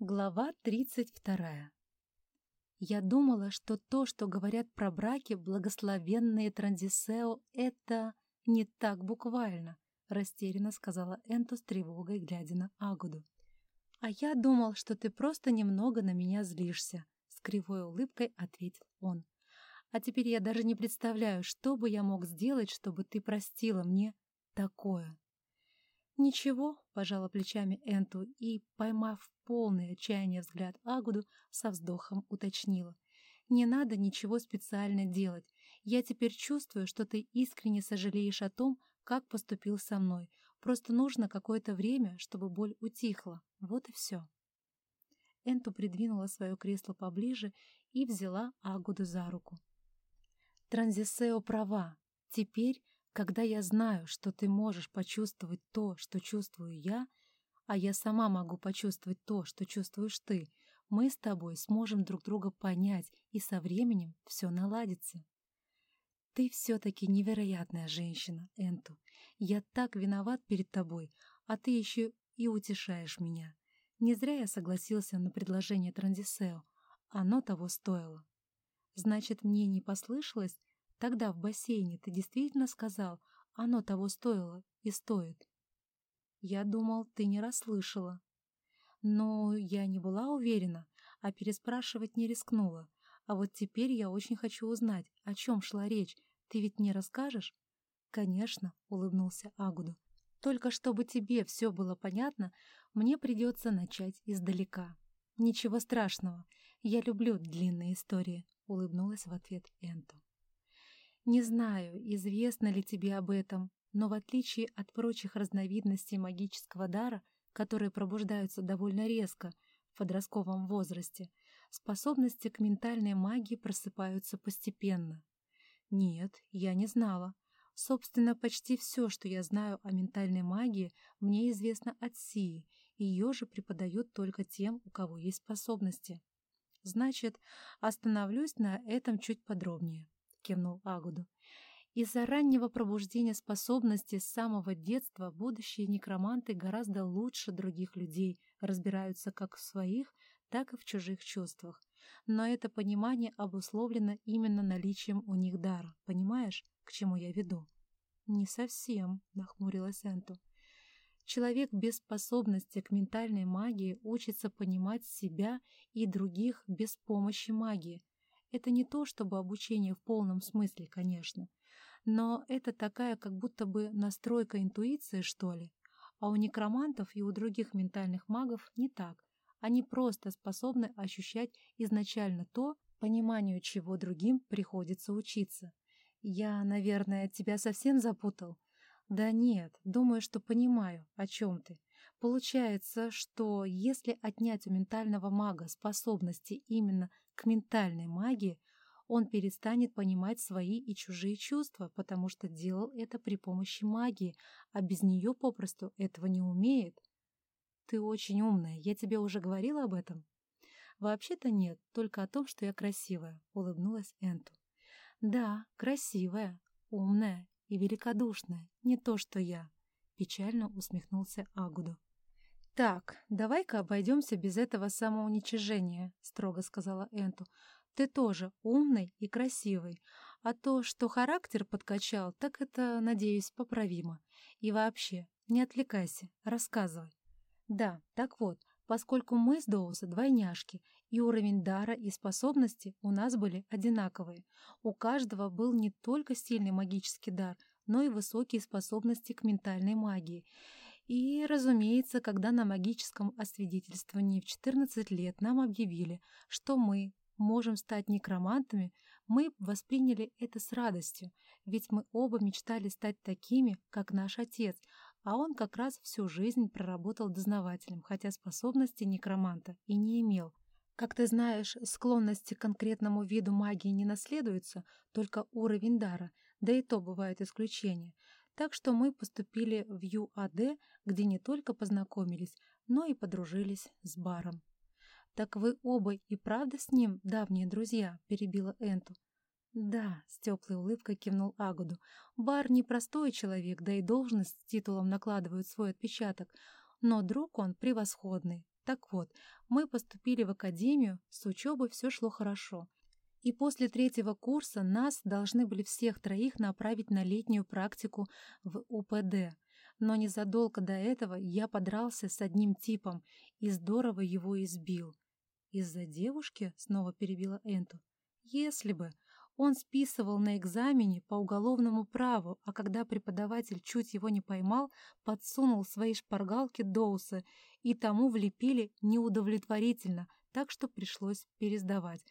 Глава 32. Я думала, что то, что говорят про браки, благословенные транзисео, это не так буквально, растерянно сказала Энту с тревогой, глядя на Агуду. А я думал, что ты просто немного на меня злишься, с кривой улыбкой ответил он. А теперь я даже не представляю, что бы я мог сделать, чтобы ты простила мне такое. «Ничего», — пожала плечами Энту и, поймав полный отчаяния взгляд Агуду, со вздохом уточнила. «Не надо ничего специально делать. Я теперь чувствую, что ты искренне сожалеешь о том, как поступил со мной. Просто нужно какое-то время, чтобы боль утихла. Вот и все». Энту придвинула свое кресло поближе и взяла Агуду за руку. «Транзисео права. Теперь когда я знаю, что ты можешь почувствовать то, что чувствую я, а я сама могу почувствовать то, что чувствуешь ты, мы с тобой сможем друг друга понять, и со временем все наладится. Ты все-таки невероятная женщина, Энту. Я так виноват перед тобой, а ты еще и утешаешь меня. Не зря я согласился на предложение Транзисео. Оно того стоило. Значит, мне не послышалось, Тогда в бассейне ты действительно сказал, оно того стоило и стоит. Я думал, ты не расслышала. Но я не была уверена, а переспрашивать не рискнула. А вот теперь я очень хочу узнать, о чем шла речь. Ты ведь не расскажешь? Конечно, улыбнулся Агуду. Только чтобы тебе все было понятно, мне придется начать издалека. Ничего страшного, я люблю длинные истории, улыбнулась в ответ Энту. Не знаю, известно ли тебе об этом, но в отличие от прочих разновидностей магического дара, которые пробуждаются довольно резко в подростковом возрасте, способности к ментальной магии просыпаются постепенно. Нет, я не знала. Собственно, почти все, что я знаю о ментальной магии, мне известно от Сии, ее же преподают только тем, у кого есть способности. Значит, остановлюсь на этом чуть подробнее кивнул Агуду. Из-за раннего пробуждения способностей с самого детства будущие некроманты гораздо лучше других людей разбираются как в своих, так и в чужих чувствах. Но это понимание обусловлено именно наличием у них дара. Понимаешь, к чему я веду? «Не совсем», — нахмурилась Энту. Человек без способности к ментальной магии учится понимать себя и других без помощи магии, это не то, чтобы обучение в полном смысле, конечно, но это такая как будто бы настройка интуиции, что ли. А у некромантов и у других ментальных магов не так. Они просто способны ощущать изначально то, пониманию чего другим приходится учиться. Я, наверное, тебя совсем запутал? Да нет, думаю, что понимаю, о чем ты. Получается, что если отнять у ментального мага способности именно к ментальной магии, он перестанет понимать свои и чужие чувства, потому что делал это при помощи магии, а без нее попросту этого не умеет. Ты очень умная, я тебе уже говорила об этом? Вообще-то нет, только о том, что я красивая, улыбнулась Энту. Да, красивая, умная и великодушная, не то что я, печально усмехнулся Агуду. «Так, давай-ка обойдемся без этого самоуничижения», — строго сказала Энту. «Ты тоже умный и красивый, а то, что характер подкачал, так это, надеюсь, поправимо. И вообще, не отвлекайся, рассказывай». «Да, так вот, поскольку мы с Доуса двойняшки, и уровень дара и способности у нас были одинаковые, у каждого был не только сильный магический дар, но и высокие способности к ментальной магии — и, разумеется, когда на магическом освидетельствовании в 14 лет нам объявили, что мы можем стать некромантами, мы восприняли это с радостью, ведь мы оба мечтали стать такими, как наш отец, а он как раз всю жизнь проработал дознавателем, хотя способности некроманта и не имел. Как ты знаешь, склонности к конкретному виду магии не наследуются, только уровень дара, да и то бывают исключения. Так что мы поступили в ЮАД, где не только познакомились, но и подружились с Баром. «Так вы оба и правда с ним давние друзья?» — перебила Энту. «Да», — с теплой улыбкой кивнул Агуду. «Бар не простой человек, да и должность с титулом накладывают свой отпечаток, но друг он превосходный. Так вот, мы поступили в академию, с учебой все шло хорошо. И после третьего курса нас должны были всех троих направить на летнюю практику в УПД. Но незадолго до этого я подрался с одним типом и здорово его избил. «Из-за девушки?» — снова перебила Энту. «Если бы. Он списывал на экзамене по уголовному праву, а когда преподаватель чуть его не поймал, подсунул свои шпаргалки Доуса, и тому влепили неудовлетворительно, так что пришлось пересдавать.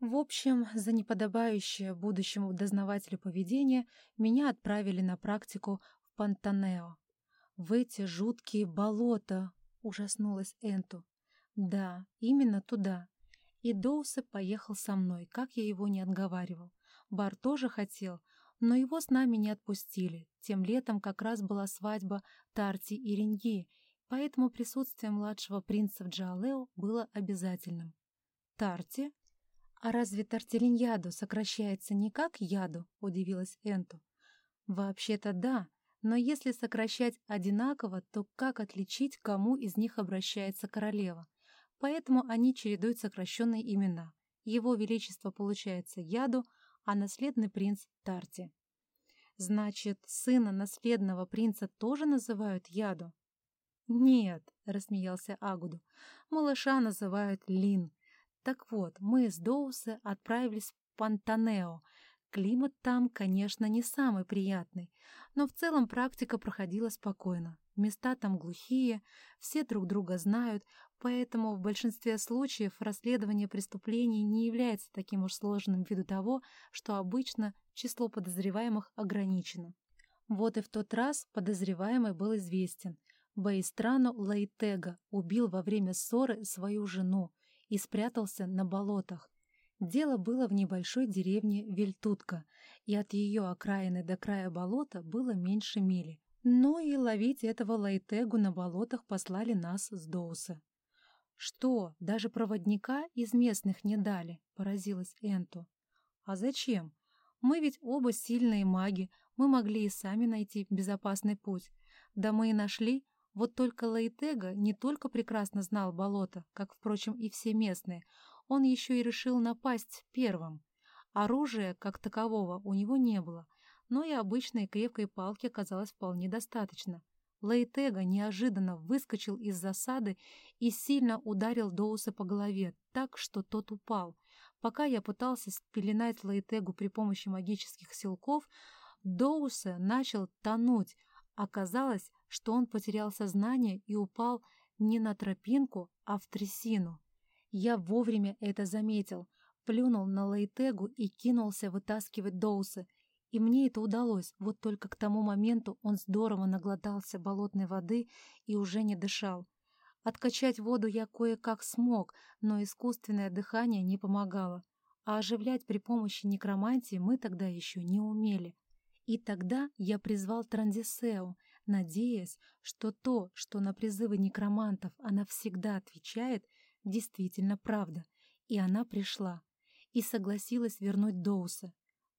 В общем, за неподобающее будущему дознавателю поведение меня отправили на практику в Пантанео. В эти жуткие болота, ужаснулась Энту. Да, именно туда. И Доусе поехал со мной, как я его не отговаривал. Бар тоже хотел, но его с нами не отпустили. Тем летом как раз была свадьба Тарти и Реньи, поэтому присутствие младшего принца в Джаалео было обязательным. «Тарти? А разве Тартилиньяду сокращается не как яду?» — удивилась Энту. «Вообще-то да, но если сокращать одинаково, то как отличить, кому из них обращается королева? Поэтому они чередуют сокращенные имена. Его Величество получается Яду, а наследный принц — Тарти. Значит, сына наследного принца тоже называют Яду? «Нет», — рассмеялся Агуду, — «малыша называют Лин. Так вот, мы с Доусы отправились в Пантанео. Климат там, конечно, не самый приятный, но в целом практика проходила спокойно. Места там глухие, все друг друга знают, поэтому в большинстве случаев расследование преступлений не является таким уж сложным ввиду того, что обычно число подозреваемых ограничено. Вот и в тот раз подозреваемый был известен. Баистрану Лайтега убил во время ссоры свою жену и спрятался на болотах. Дело было в небольшой деревне Вельтутка, и от ее окраины до края болота было меньше мили. Ну и ловить этого Лайтегу на болотах послали нас с Доуса. «Что, даже проводника из местных не дали?» — поразилась Энту. «А зачем? Мы ведь оба сильные маги, мы могли и сами найти безопасный путь. Да мы и нашли, вот только Лайтега не только прекрасно знал болото, как, впрочем, и все местные, он еще и решил напасть первым. Оружия, как такового, у него не было, но и обычной крепкой палки оказалось вполне достаточно. Лейтега неожиданно выскочил из засады и сильно ударил Доуса по голове, так, что тот упал. Пока я пытался спеленать Лейтегу при помощи магических силков, Доуса начал тонуть. Оказалось, что он потерял сознание и упал не на тропинку, а в трясину. Я вовремя это заметил, плюнул на Лейтегу и кинулся вытаскивать Доуса — и мне это удалось, вот только к тому моменту он здорово наглотался болотной воды и уже не дышал. Откачать воду я кое-как смог, но искусственное дыхание не помогало. А оживлять при помощи некромантии мы тогда еще не умели. И тогда я призвал Транзисеу, надеясь, что то, что на призывы некромантов она всегда отвечает, действительно правда. И она пришла. И согласилась вернуть Доуса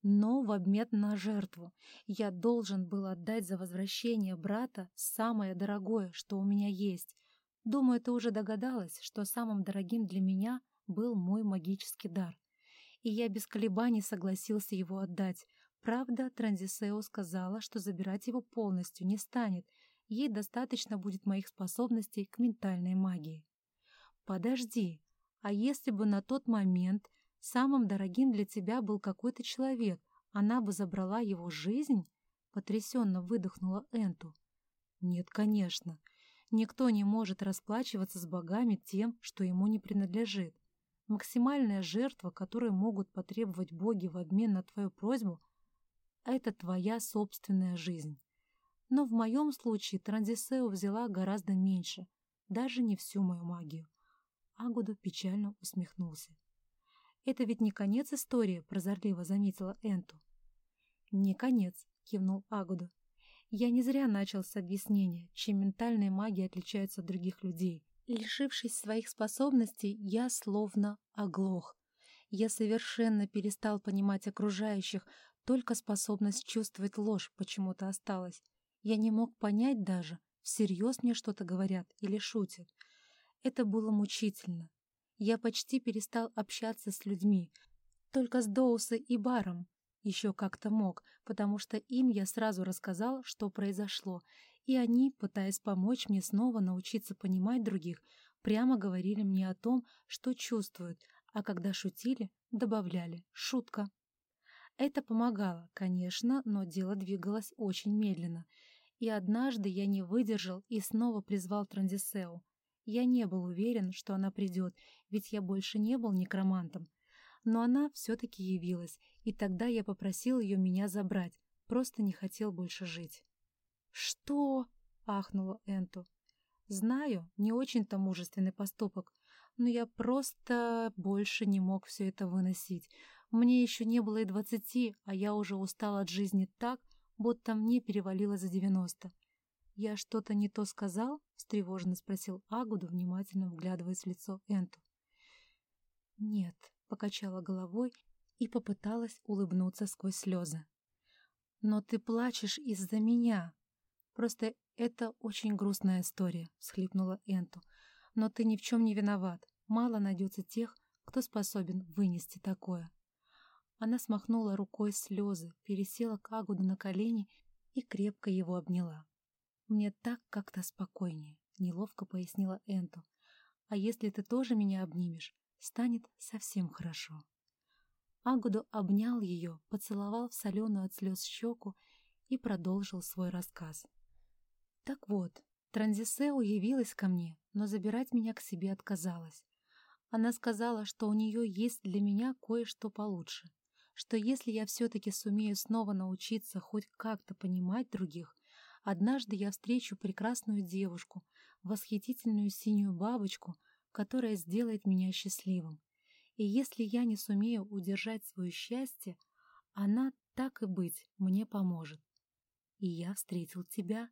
но в обмен на жертву. Я должен был отдать за возвращение брата самое дорогое, что у меня есть. Думаю, ты уже догадалась, что самым дорогим для меня был мой магический дар. И я без колебаний согласился его отдать. Правда, Транзисео сказала, что забирать его полностью не станет. Ей достаточно будет моих способностей к ментальной магии. Подожди, а если бы на тот момент Самым дорогим для тебя был какой-то человек. Она бы забрала его жизнь?» Потрясенно выдохнула Энту. «Нет, конечно. Никто не может расплачиваться с богами тем, что ему не принадлежит. Максимальная жертва, которую могут потребовать боги в обмен на твою просьбу, это твоя собственная жизнь. Но в моем случае Транзисео взяла гораздо меньше, даже не всю мою магию. Агуду печально усмехнулся. «Это ведь не конец истории», — прозорливо заметила Энту. «Не конец», — кивнул Агуду. «Я не зря начал с объяснения, чем ментальные маги отличаются от других людей. Лишившись своих способностей, я словно оглох. Я совершенно перестал понимать окружающих, только способность чувствовать ложь почему-то осталась. Я не мог понять даже, всерьез мне что-то говорят или шутят. Это было мучительно. Я почти перестал общаться с людьми, только с Доусой и Баром еще как-то мог, потому что им я сразу рассказал, что произошло, и они, пытаясь помочь мне снова научиться понимать других, прямо говорили мне о том, что чувствуют, а когда шутили, добавляли «шутка». Это помогало, конечно, но дело двигалось очень медленно. И однажды я не выдержал и снова призвал Трандисеу. Я не был уверен, что она придет, ведь я больше не был некромантом. Но она все-таки явилась, и тогда я попросил ее меня забрать, просто не хотел больше жить. «Что?» — ахнула Энту. «Знаю, не очень-то мужественный поступок, но я просто больше не мог все это выносить. Мне еще не было и двадцати, а я уже устал от жизни так, будто мне перевалило за девяносто. «Я что-то не то сказал?» — встревоженно спросил Агуду, внимательно вглядываясь в лицо Энту. «Нет», — покачала головой и попыталась улыбнуться сквозь слезы. «Но ты плачешь из-за меня. Просто это очень грустная история», — всхлипнула Энту. «Но ты ни в чем не виноват. Мало найдется тех, кто способен вынести такое». Она смахнула рукой слезы, пересела к Агуду на колени и крепко его обняла. «Мне так как-то спокойнее», — неловко пояснила Энту. «А если ты тоже меня обнимешь, станет совсем хорошо». Агуду обнял ее, поцеловал в соленую от слез щеку и продолжил свой рассказ. «Так вот, Транзисеу явилась ко мне, но забирать меня к себе отказалась. Она сказала, что у нее есть для меня кое-что получше что если я все-таки сумею снова научиться хоть как-то понимать других, однажды я встречу прекрасную девушку, восхитительную синюю бабочку, которая сделает меня счастливым. И если я не сумею удержать свое счастье, она, так и быть, мне поможет. И я встретил тебя,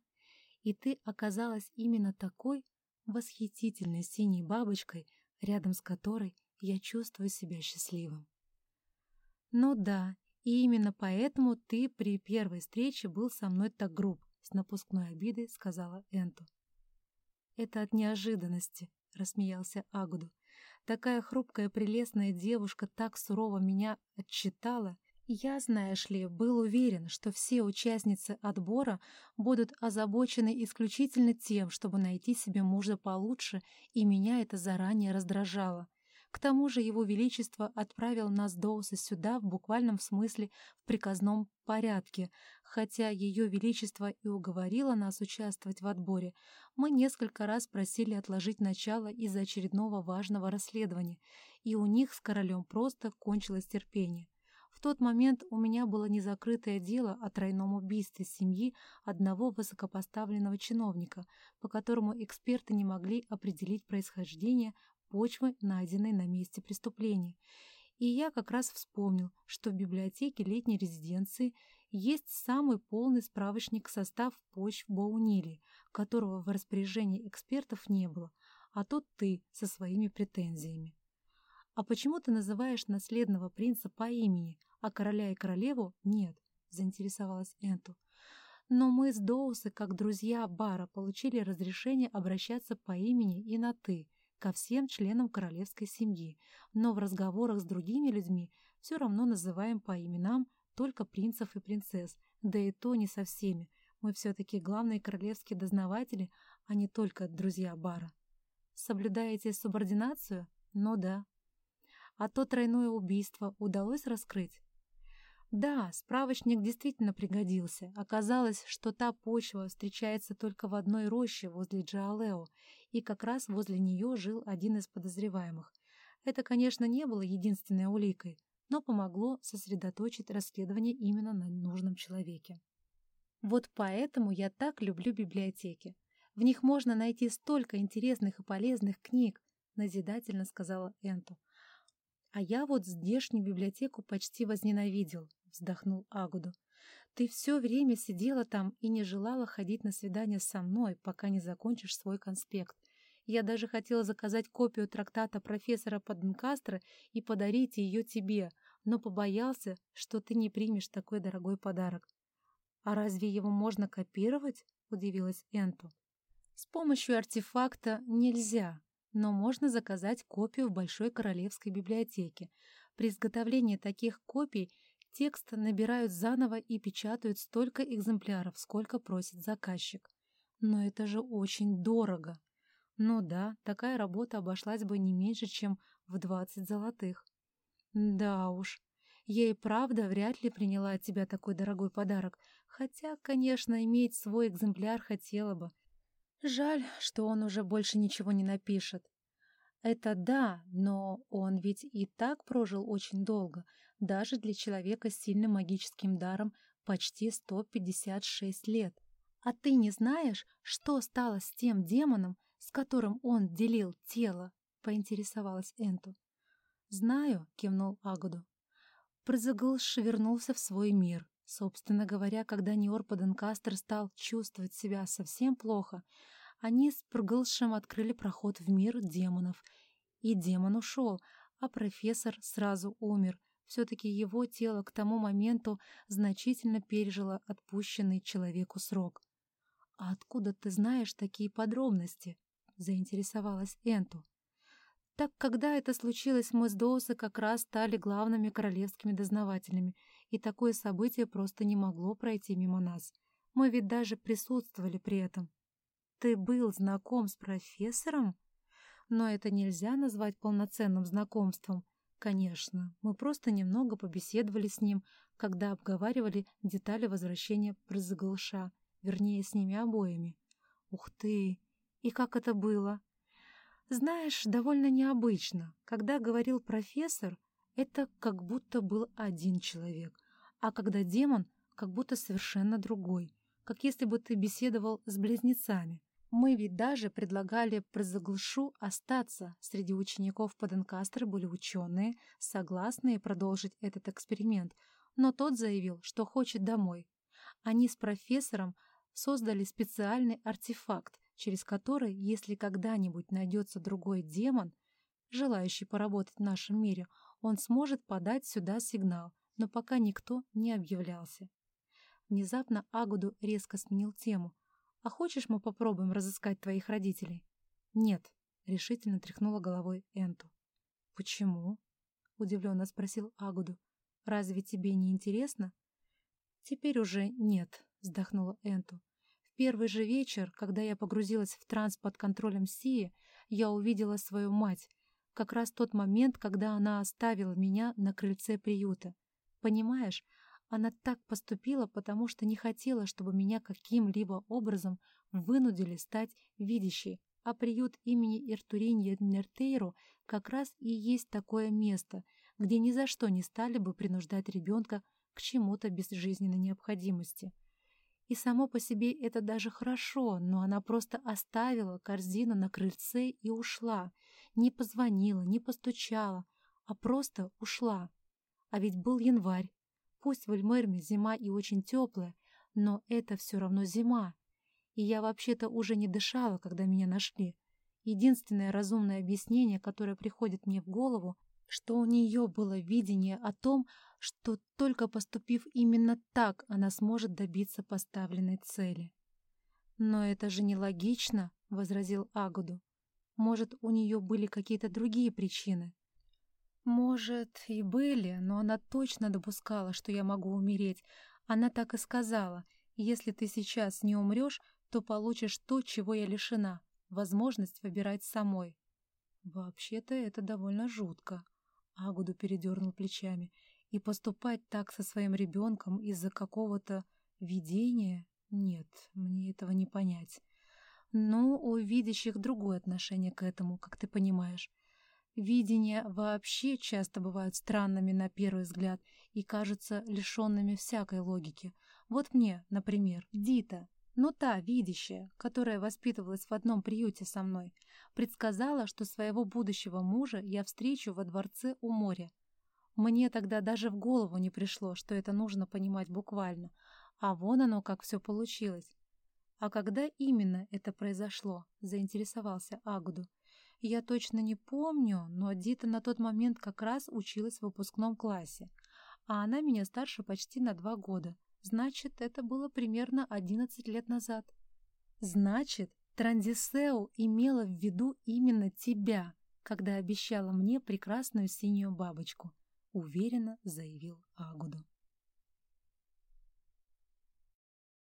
и ты оказалась именно такой восхитительной синей бабочкой, рядом с которой я чувствую себя счастливым. «Ну да, и именно поэтому ты при первой встрече был со мной так груб», — с напускной обидой сказала Энту. «Это от неожиданности», — рассмеялся Агуду. «Такая хрупкая прелестная девушка так сурово меня отчитала. Я, знаешь ли, был уверен, что все участницы отбора будут озабочены исключительно тем, чтобы найти себе мужа получше, и меня это заранее раздражало. К тому же его величество отправил нас Доуса сюда в буквальном смысле в приказном порядке, хотя ее величество и уговорило нас участвовать в отборе. Мы несколько раз просили отложить начало из-за очередного важного расследования, и у них с королем просто кончилось терпение. В тот момент у меня было незакрытое дело о тройном убийстве семьи одного высокопоставленного чиновника, по которому эксперты не могли определить происхождение почвы, найденной на месте преступления. И я как раз вспомнил, что в библиотеке летней резиденции есть самый полный справочник состав почв Боунили, которого в распоряжении экспертов не было, а тут ты со своими претензиями. «А почему ты называешь наследного принца по имени, а короля и королеву нет?» — заинтересовалась Энту. «Но мы с Доусы, как друзья Бара, получили разрешение обращаться по имени и на «ты», ко всем членам королевской семьи, но в разговорах с другими людьми все равно называем по именам только принцев и принцесс, да и то не со всеми. Мы все-таки главные королевские дознаватели, а не только друзья Бара. Соблюдаете субординацию? Ну да. А то тройное убийство удалось раскрыть? Да, справочник действительно пригодился. Оказалось, что та почва встречается только в одной роще возле Джаалео, и как раз возле нее жил один из подозреваемых. Это, конечно, не было единственной уликой, но помогло сосредоточить расследование именно на нужном человеке. Вот поэтому я так люблю библиотеки. В них можно найти столько интересных и полезных книг, назидательно сказала Энту. А я вот здешнюю библиотеку почти возненавидел вздохнул Агуду. «Ты все время сидела там и не желала ходить на свидание со мной, пока не закончишь свой конспект. Я даже хотела заказать копию трактата профессора Паденкастра и подарить ее тебе, но побоялся, что ты не примешь такой дорогой подарок». «А разве его можно копировать?» — удивилась Энту. «С помощью артефакта нельзя, но можно заказать копию в Большой Королевской библиотеке. При изготовлении таких копий текст набирают заново и печатают столько экземпляров, сколько просит заказчик. Но это же очень дорого. Ну да, такая работа обошлась бы не меньше, чем в 20 золотых. Да уж, я и правда вряд ли приняла от тебя такой дорогой подарок, хотя, конечно, иметь свой экземпляр хотела бы. Жаль, что он уже больше ничего не напишет. Это да, но он ведь и так прожил очень долго, даже для человека с сильным магическим даром почти 156 лет. А ты не знаешь, что стало с тем демоном, с которым он делил тело? поинтересовалась Энту. «Знаю», — кивнул Агуду. Прозаглш вернулся в свой мир. Собственно говоря, когда Ниор Паденкастер стал чувствовать себя совсем плохо, они с Прглшем открыли проход в мир демонов. И демон ушел, а профессор сразу умер. Все-таки его тело к тому моменту значительно пережило отпущенный человеку срок. «А откуда ты знаешь такие подробности?» — заинтересовалась Энту. Так когда это случилось, мы с Доусы как раз стали главными королевскими дознавателями, и такое событие просто не могло пройти мимо нас. Мы ведь даже присутствовали при этом. Ты был знаком с профессором? Но это нельзя назвать полноценным знакомством. Конечно, мы просто немного побеседовали с ним, когда обговаривали детали возвращения Прозаглыша, вернее, с ними обоими. Ух ты! И как это было? Знаешь, довольно необычно. Когда говорил профессор, это как будто был один человек, а когда демон, как будто совершенно другой, как если бы ты беседовал с близнецами. Мы ведь даже предлагали Прозаглышу остаться. Среди учеников Паденкастера были ученые, согласные продолжить этот эксперимент, но тот заявил, что хочет домой. Они с профессором создали специальный артефакт, через который, если когда-нибудь найдется другой демон, желающий поработать в нашем мире, он сможет подать сюда сигнал, но пока никто не объявлялся. Внезапно Агуду резко сменил тему. «А хочешь, мы попробуем разыскать твоих родителей?» «Нет», — решительно тряхнула головой Энту. «Почему?» — удивленно спросил Агуду. «Разве тебе не интересно?» «Теперь уже нет», — вздохнула Энту первый же вечер, когда я погрузилась в транс под контролем Сии, я увидела свою мать. Как раз тот момент, когда она оставила меня на крыльце приюта. Понимаешь, она так поступила, потому что не хотела, чтобы меня каким-либо образом вынудили стать видящей, а приют имени Иртуринья Нертейру как раз и есть такое место, где ни за что не стали бы принуждать ребенка к чему-то без жизненной необходимости. И само по себе это даже хорошо, но она просто оставила корзину на крыльце и ушла. Не позвонила, не постучала, а просто ушла. А ведь был январь. Пусть в Эльмерме зима и очень теплая, но это все равно зима. И я вообще-то уже не дышала, когда меня нашли. Единственное разумное объяснение, которое приходит мне в голову, что у нее было видение о том, что только поступив именно так, она сможет добиться поставленной цели. «Но это же нелогично», — возразил Агуду. «Может, у нее были какие-то другие причины?» «Может, и были, но она точно допускала, что я могу умереть. Она так и сказала, если ты сейчас не умрешь, то получишь то, чего я лишена — возможность выбирать самой». «Вообще-то это довольно жутко», — Агуду передернул плечами. И поступать так со своим ребенком из-за какого-то видения? Нет, мне этого не понять. Но у видящих другое отношение к этому, как ты понимаешь. Видения вообще часто бывают странными на первый взгляд и кажутся лишенными всякой логики. Вот мне, например, Дита, ну та видящая, которая воспитывалась в одном приюте со мной, предсказала, что своего будущего мужа я встречу во дворце у моря. Мне тогда даже в голову не пришло, что это нужно понимать буквально. А вон оно, как все получилось. А когда именно это произошло, заинтересовался Агуду. Я точно не помню, но Дита на тот момент как раз училась в выпускном классе. А она меня старше почти на два года. Значит, это было примерно 11 лет назад. Значит, Трандисео имела в виду именно тебя, когда обещала мне прекрасную синюю бабочку, уверенно заявил Агуду.